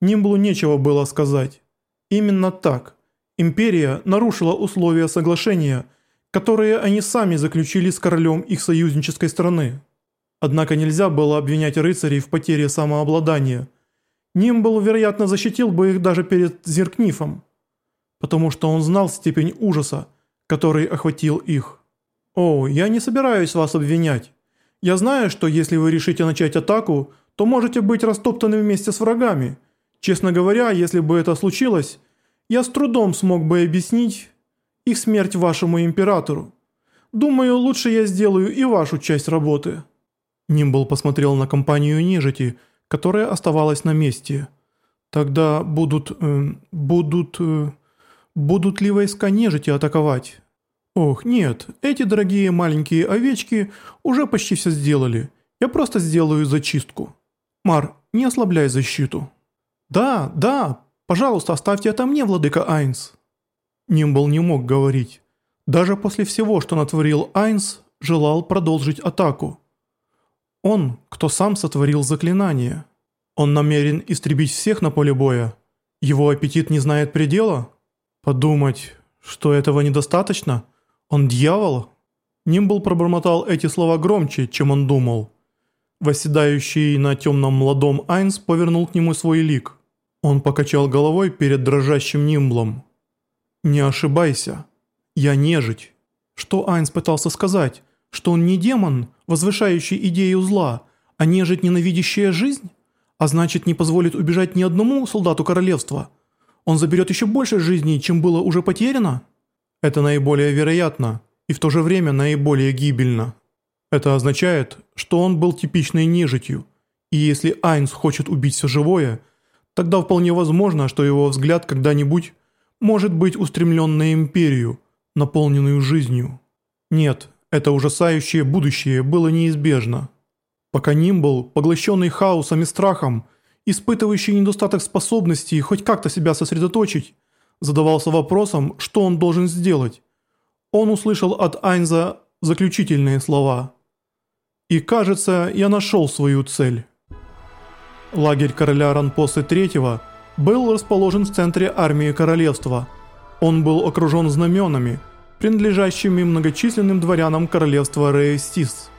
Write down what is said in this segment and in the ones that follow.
Нимблу нечего было сказать. Именно так. Империя нарушила условия соглашения, которые они сами заключили с королем их союзнической страны. Однако нельзя было обвинять рыцарей в потере самообладания. Нимбл, вероятно, защитил бы их даже перед Зеркнифом, потому что он знал степень ужаса, который охватил их. «О, я не собираюсь вас обвинять. Я знаю, что если вы решите начать атаку, то можете быть растоптаны вместе с врагами. Честно говоря, если бы это случилось, я с трудом смог бы объяснить их смерть вашему императору. Думаю, лучше я сделаю и вашу часть работы». Нимбл посмотрел на компанию нежити, которая оставалась на месте. «Тогда будут... Э, будут... Э, будут ли войска нежити атаковать?» «Ох, нет, эти дорогие маленькие овечки уже почти все сделали. Я просто сделаю зачистку. Мар, не ослабляй защиту». «Да, да, пожалуйста, оставьте это мне, владыка Айнс». Нимбл не мог говорить. Даже после всего, что натворил Айнс, желал продолжить атаку. Он, кто сам сотворил заклинание. Он намерен истребить всех на поле боя. Его аппетит не знает предела? Подумать, что этого недостаточно? Он дьявол? Нимбл пробормотал эти слова громче, чем он думал. Восседающий на темном молодом Айнс повернул к нему свой лик. Он покачал головой перед дрожащим Нимблом. «Не ошибайся. Я нежить». Что Айнс пытался сказать? Что он не демон, возвышающий идею зла, а нежить, ненавидящая жизнь? А значит, не позволит убежать ни одному солдату королевства? Он заберет еще больше жизней, чем было уже потеряно? Это наиболее вероятно и в то же время наиболее гибельно. Это означает, что он был типичной нежитью, и если Айнс хочет убить все живое, тогда вполне возможно, что его взгляд когда-нибудь может быть устремлен на империю, наполненную жизнью. Нет, это ужасающее будущее было неизбежно. Пока Нимбл, поглощенный хаосом и страхом, испытывающий недостаток способностей хоть как-то себя сосредоточить, задавался вопросом, что он должен сделать. Он услышал от Айнза заключительные слова. «И кажется, я нашел свою цель». Лагерь короля Ранпосы III был расположен в центре армии королевства. Он был окружен знаменами – принадлежащими многочисленным дворянам королевства Рейстис.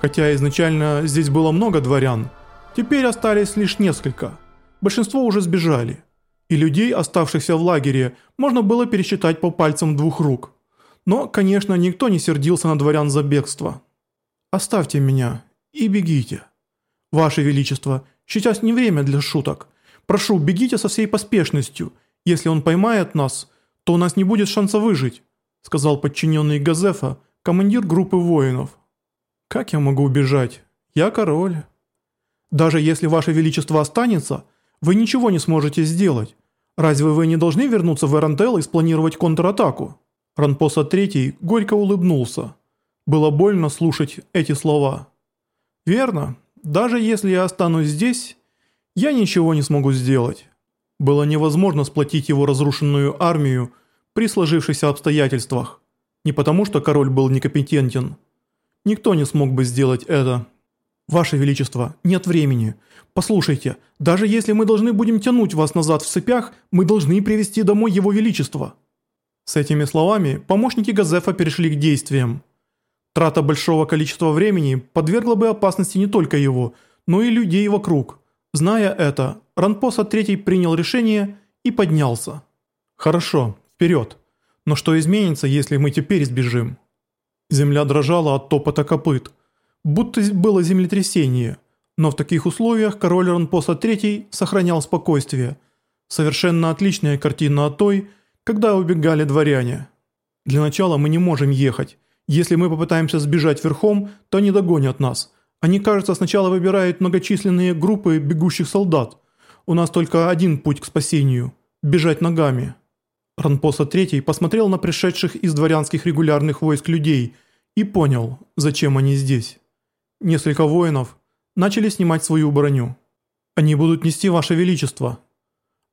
Хотя изначально здесь было много дворян, теперь остались лишь несколько. Большинство уже сбежали. И людей, оставшихся в лагере, можно было пересчитать по пальцам двух рук. Но, конечно, никто не сердился на дворян за бегство. «Оставьте меня и бегите. Ваше Величество, сейчас не время для шуток. Прошу, бегите со всей поспешностью. Если он поймает нас, то у нас не будет шанса выжить сказал подчиненный Газефа, командир группы воинов. «Как я могу убежать? Я король». «Даже если ваше величество останется, вы ничего не сможете сделать. Разве вы не должны вернуться в Эрантел и спланировать контратаку?» Ранпоса III горько улыбнулся. Было больно слушать эти слова. «Верно. Даже если я останусь здесь, я ничего не смогу сделать». Было невозможно сплотить его разрушенную армию при сложившихся обстоятельствах. Не потому, что король был некомпетентен. Никто не смог бы сделать это. «Ваше Величество, нет времени. Послушайте, даже если мы должны будем тянуть вас назад в цепях, мы должны привести домой Его Величество». С этими словами помощники Газефа перешли к действиям. Трата большого количества времени подвергла бы опасности не только его, но и людей вокруг. Зная это, Ранпоса III принял решение и поднялся. «Хорошо, Вперед! Но что изменится, если мы теперь сбежим? Земля дрожала от топота копыт. Будто было землетрясение. Но в таких условиях король Ранпоса III сохранял спокойствие. Совершенно отличная картина от той, когда убегали дворяне. Для начала мы не можем ехать. Если мы попытаемся сбежать верхом, то они догонят нас. Они, кажется, сначала выбирают многочисленные группы бегущих солдат. У нас только один путь к спасению – бежать ногами. Ранпоса III посмотрел на пришедших из дворянских регулярных войск людей и понял, зачем они здесь. Несколько воинов начали снимать свою броню. «Они будут нести ваше величество».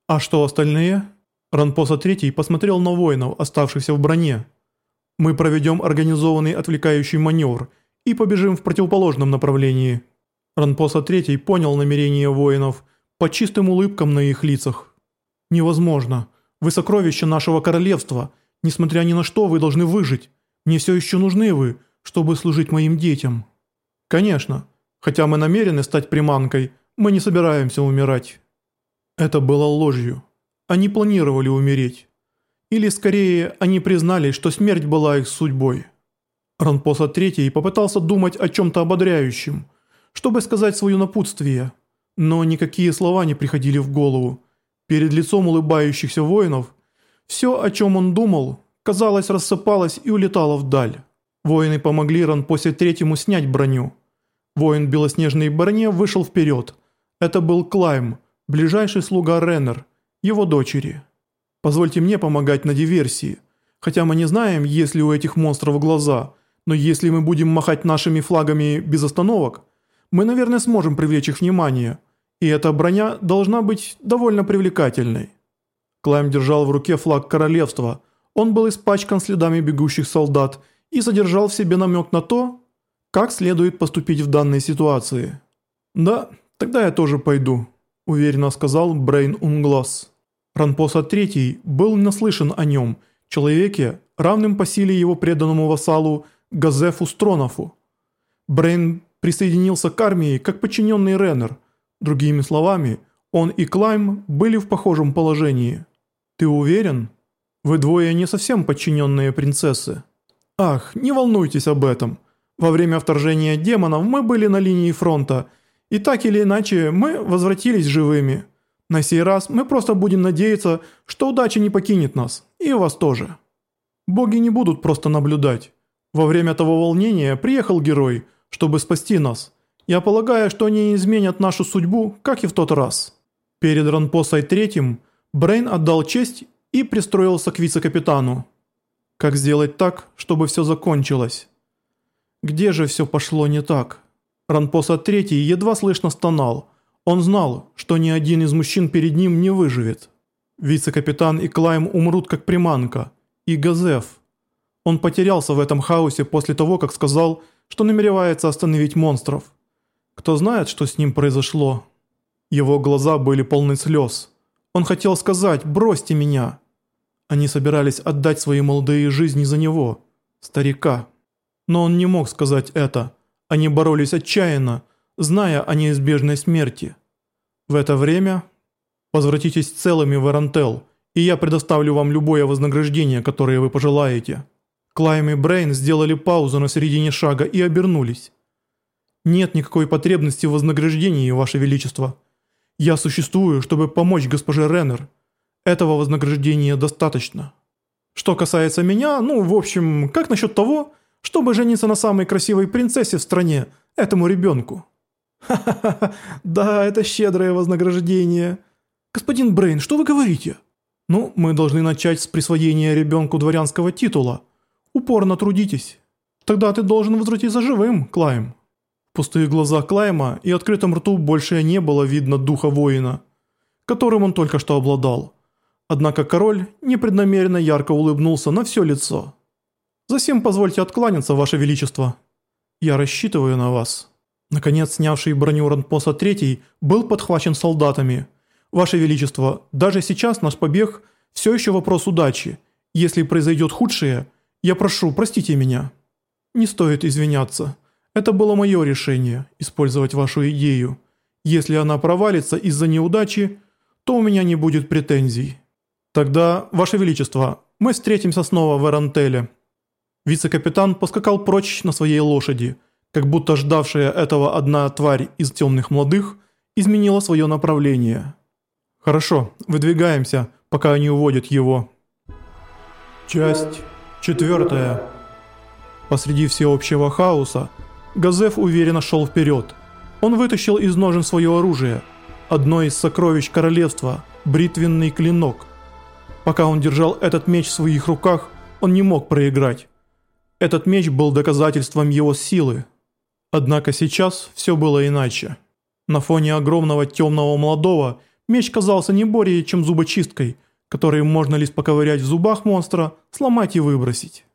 «А что остальные?» Ранпоса III посмотрел на воинов, оставшихся в броне. «Мы проведем организованный отвлекающий маневр и побежим в противоположном направлении». Ранпоса III понял намерения воинов, по чистым улыбкам на их лицах. «Невозможно. Вы сокровище нашего королевства. Несмотря ни на что, вы должны выжить. Мне все еще нужны вы, чтобы служить моим детям». «Конечно. Хотя мы намерены стать приманкой, мы не собираемся умирать». Это было ложью. Они планировали умереть. Или скорее, они признали, что смерть была их судьбой. Ранпоса III попытался думать о чем-то ободряющем, чтобы сказать свое напутствие, но никакие слова не приходили в голову. Перед лицом улыбающихся воинов все, о чем он думал, казалось, рассыпалось и улетало вдаль. Воины помогли Ранпосе Третьему снять броню. Воин в белоснежной броне вышел вперед. Это был Клайм, ближайший слуга Реннер, его дочери. Позвольте мне помогать на диверсии. Хотя мы не знаем, есть ли у этих монстров глаза, но если мы будем махать нашими флагами без остановок, мы, наверное, сможем привлечь их внимание, и эта броня должна быть довольно привлекательной. Клайм держал в руке флаг королевства. Он был испачкан следами бегущих солдат и содержал в себе намек на то, как следует поступить в данной ситуации. «Да, тогда я тоже пойду», – уверенно сказал Брейн Унглас. Ранпоса III был наслышан о нем, человеке, равным по силе его преданному вассалу Газефу Стронофу. Брейн присоединился к армии как подчиненный Реннер. Другими словами, он и Клайм были в похожем положении. «Ты уверен? Вы двое не совсем подчиненные принцессы». «Ах, не волнуйтесь об этом. Во время вторжения демонов мы были на линии фронта, и так или иначе мы возвратились живыми». На сей раз мы просто будем надеяться, что удача не покинет нас, и вас тоже. Боги не будут просто наблюдать. Во время того волнения приехал герой, чтобы спасти нас. Я полагаю, что они изменят нашу судьбу, как и в тот раз. Перед Ранпосой третьим Брейн отдал честь и пристроился к вице-капитану. Как сделать так, чтобы все закончилось? Где же все пошло не так? Ранпоса третий едва слышно стонал – он знал, что ни один из мужчин перед ним не выживет. Вице-капитан и Клайм умрут как приманка. И Газеф. Он потерялся в этом хаосе после того, как сказал, что намеревается остановить монстров. Кто знает, что с ним произошло. Его глаза были полны слез. Он хотел сказать «бросьте меня». Они собирались отдать свои молодые жизни за него, старика. Но он не мог сказать это. Они боролись отчаянно, зная о неизбежной смерти. В это время возвратитесь целыми в Эрантел, и я предоставлю вам любое вознаграждение, которое вы пожелаете». Клайм и Брейн сделали паузу на середине шага и обернулись. «Нет никакой потребности в вознаграждении, Ваше Величество. Я существую, чтобы помочь госпоже Реннер. Этого вознаграждения достаточно. Что касается меня, ну, в общем, как насчет того, чтобы жениться на самой красивой принцессе в стране, этому ребенку?» «Ха-ха-ха, да, это щедрое вознаграждение. Господин Брейн, что вы говорите?» «Ну, мы должны начать с присвоения ребенку дворянского титула. Упорно трудитесь. Тогда ты должен возвратиться живым, Клайм». В пустых глазах Клайма и открытом рту больше не было видно духа воина, которым он только что обладал. Однако король непреднамеренно ярко улыбнулся на все лицо. «Засем позвольте откланяться, ваше величество. Я рассчитываю на вас». Наконец, снявший броню Ранпоса III был подхвачен солдатами. «Ваше Величество, даже сейчас наш побег все еще вопрос удачи. Если произойдет худшее, я прошу, простите меня». «Не стоит извиняться. Это было мое решение – использовать вашу идею. Если она провалится из-за неудачи, то у меня не будет претензий». «Тогда, Ваше Величество, мы встретимся снова в Эрантеле». Вице-капитан поскакал прочь на своей лошади – как будто ждавшая этого одна тварь из темных молодых изменила свое направление. «Хорошо, выдвигаемся, пока они уводят его». Часть четвертая. Посреди всеобщего хаоса Газеф уверенно шел вперед. Он вытащил из ножен свое оружие, одно из сокровищ королевства, бритвенный клинок. Пока он держал этот меч в своих руках, он не мог проиграть. Этот меч был доказательством его силы. Однако сейчас все было иначе. На фоне огромного темного молодого меч казался не более чем зубочисткой, которую можно лишь поковырять в зубах монстра, сломать и выбросить.